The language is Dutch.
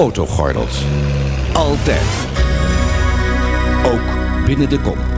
autogordels. Altijd. Ook binnen de kom.